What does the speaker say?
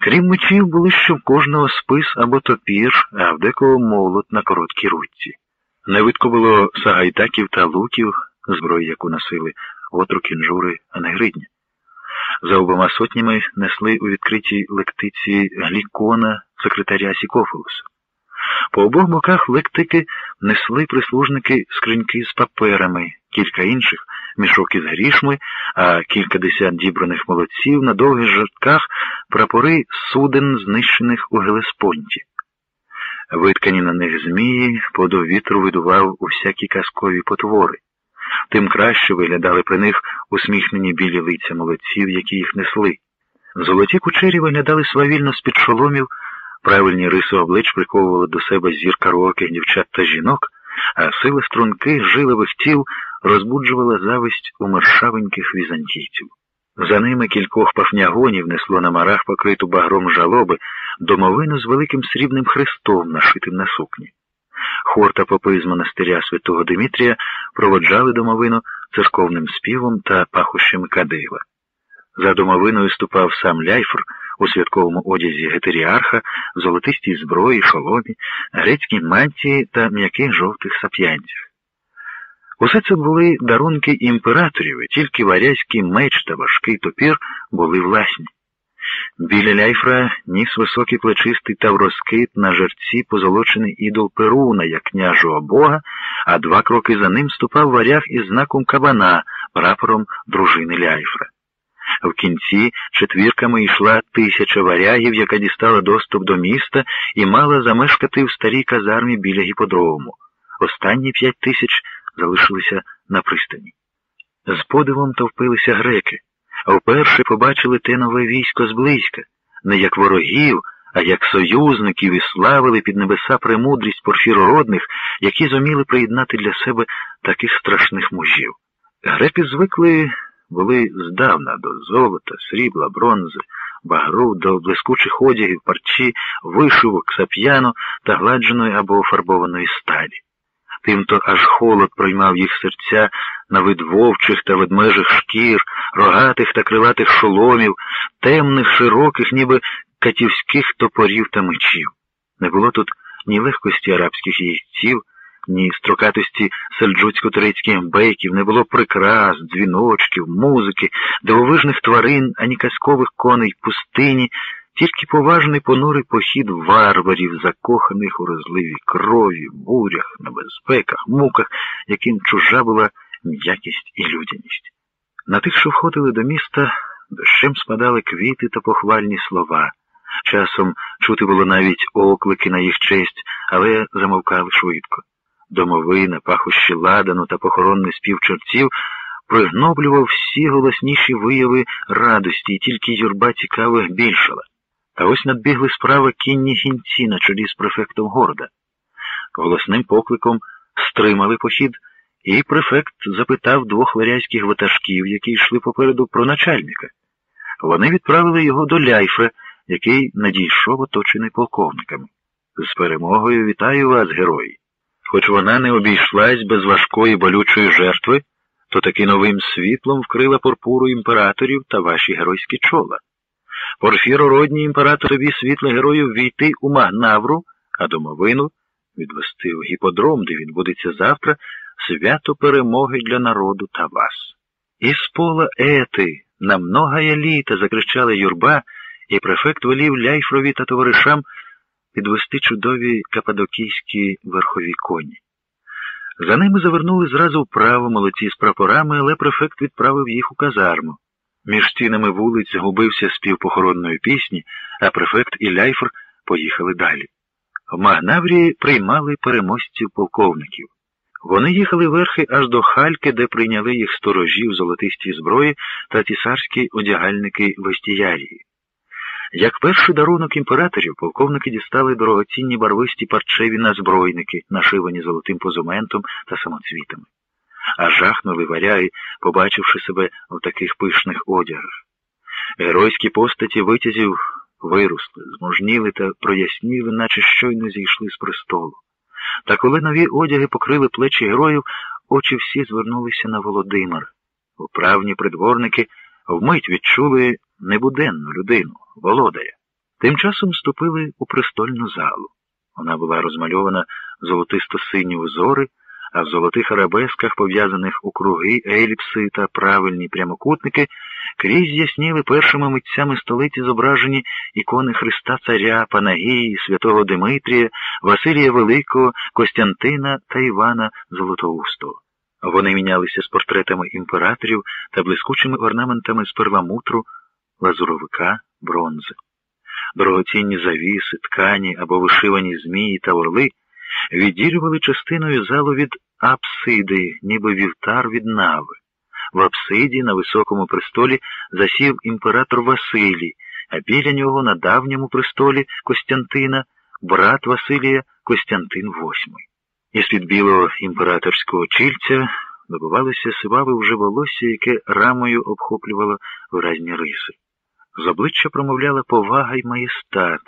Крім мечів, були ще в кожного спис або топір, а в декого молот на короткій ручці. Невидко було сагайдаків та луків, зброї, яку носили отру кінжури, а не гридня. За обома сотнями несли у відкритій лектиці глікона секретаря Сікофолосу. По обох боках лектики несли прислужники скриньки з паперами, кілька інших мішок із грішми, а кількадесят дібраних молодців на довгих жартках прапори суден, знищених у Гелеспонті. Виткані на них змії, подов вітру видував усякі казкові потвори. Тим краще виглядали при них усміхнені білі лиця молодців, які їх несли. Золоті кучері виглядали свавільно з-під шоломів, правильні риси облич приковували до себе зір караоких дівчат та жінок, а сила струнки жилових тіл розбуджувала зависть у мершавеньких візантійців. За ними кількох пафнягонів несло на марах покриту багром жалоби домовину з великим срібним хрестом, нашитим на сукні. Хор та попи з монастиря святого Димітрія проводжали домовину церковним співом та пахощами кадила. За домовиною ступав сам ляйфр у святковому одязі гетеріарха, золотистій зброї, шоломі, грецькій мантії та м'яких жовтих сап'янцях. Усе це були дарунки імператорів, і тільки варязький меч та важкий топір були власні. Біля ляйфра ніс високий плечистий тавроскит на жерці позолочений ідол Перуна, як княжого бога, а два кроки за ним ступав варяг із знаком кабана, прапором дружини ляйфра. В кінці четвірками йшла тисяча варягів, яка дістала доступ до міста і мала замешкати в старій казармі біля гіподрому. Останні п'ять тисяч залишилися на пристані. З подивом товпилися греки, вперше побачили те нове військо зблизька, не як ворогів, а як союзників і славили під небеса премудрість порфірородних, які зуміли приєднати для себе таких страшних мужів. Греки звикли були здавна до золота, срібла, бронзи, багру, до блискучих одягів, парчі, вишивок, сап'яну та гладженої або фарбованої сталі. Тимто аж холод проймав їх серця на вид вовчих та ведмежих шкір, рогатих та крилатих шоломів, темних, широких, ніби катівських топорів та мечів. Не було тут ні легкості арабських їздців, ні строкатості сельджуцько-турецьких бейків, не було прикрас, дзвіночків, музики, дивовижних тварин, ані казкових коней пустині, тільки поважний понурий похід варварів, закоханих у розливі крові, бурях, небезпеках, муках, яким чужа була м'якість і людяність. На тих, що входили до міста, дощем спадали квіти та похвальні слова. Часом чути було навіть оклики на їх честь, але замовкали швидко. Домовина, пахощі ладану та похоронний спів чорців пригноблював всі голосніші вияви радості, і тільки юрба цікавих більшала. А ось надбігли справи кінні гінці на чолі з префектом города. Голосним покликом стримали похід, і префект запитав двох варязьких ватажків, які йшли попереду про начальника. Вони відправили його до ляйфра, який надійшов оточений полковниками. З перемогою вітаю вас, герої. Хоч вона не обійшлась без важкої болючої жертви, то таки новим світлом вкрила порпуру імператорів та ваші геройські чола. Порфірородній імператор тобі світло героїв війти у Магнавру, а домовину відвести в гіподром, де відбудеться завтра свято перемоги для народу та вас. Із пола ети на многая літа закричала юрба, і префект волів Ляйфрові та товаришам підвести чудові кападокійські верхові коні. За ними завернули зразу вправо молодці з прапорами, але префект відправив їх у казарму. Між стінами вулиць губився спів похоронної пісні, а префект і ляйфр поїхали далі. В Магнаврії приймали переможців полковників. Вони їхали верхи аж до Хальки, де прийняли їх сторожі в золотистій зброї та цісарські одягальники вестіярії. Як перший дарунок імператорів, полковники дістали дорогоцінні барвисті парчеві назбройники, нашивані золотим позументом та самоцвітами а жахнули варяги, побачивши себе в таких пишних одягах. Геройські постаті витязів виросли, змужніли та проясніли, наче щойно зійшли з престолу. Та коли нові одяги покрили плечі героїв, очі всі звернулися на Володимир. Управні придворники вмить відчули небуденну людину, володаря. Тим часом вступили у престольну залу. Вона була розмальована золотисто-сині узори, а в золотих арабесках, пов'язаних у круги, еліпси та правильні прямокутники, крізь ясніли першими митцями столиці зображені ікони Христа Царя, Панагії, святого Димитрія, Василія Великого, Костянтина та Івана Золотоустого. Вони мінялися з портретами імператорів та блискучими орнаментами з перламутру, лазуровика, бронзи. Дорогоцінні завіси, ткані або вишивані змії та орли відділювали частиною залу від апсиди, ніби вівтар від нави. В апсиді на високому престолі засів імператор Василій, а біля нього на давньому престолі Костянтина, брат Василія Костянтин VIII. Із-під білого імператорського чільця добивалося сиваве вже волосся, яке рамою обхоплювало виразні риси. З обличчя промовляла повага й маєстат,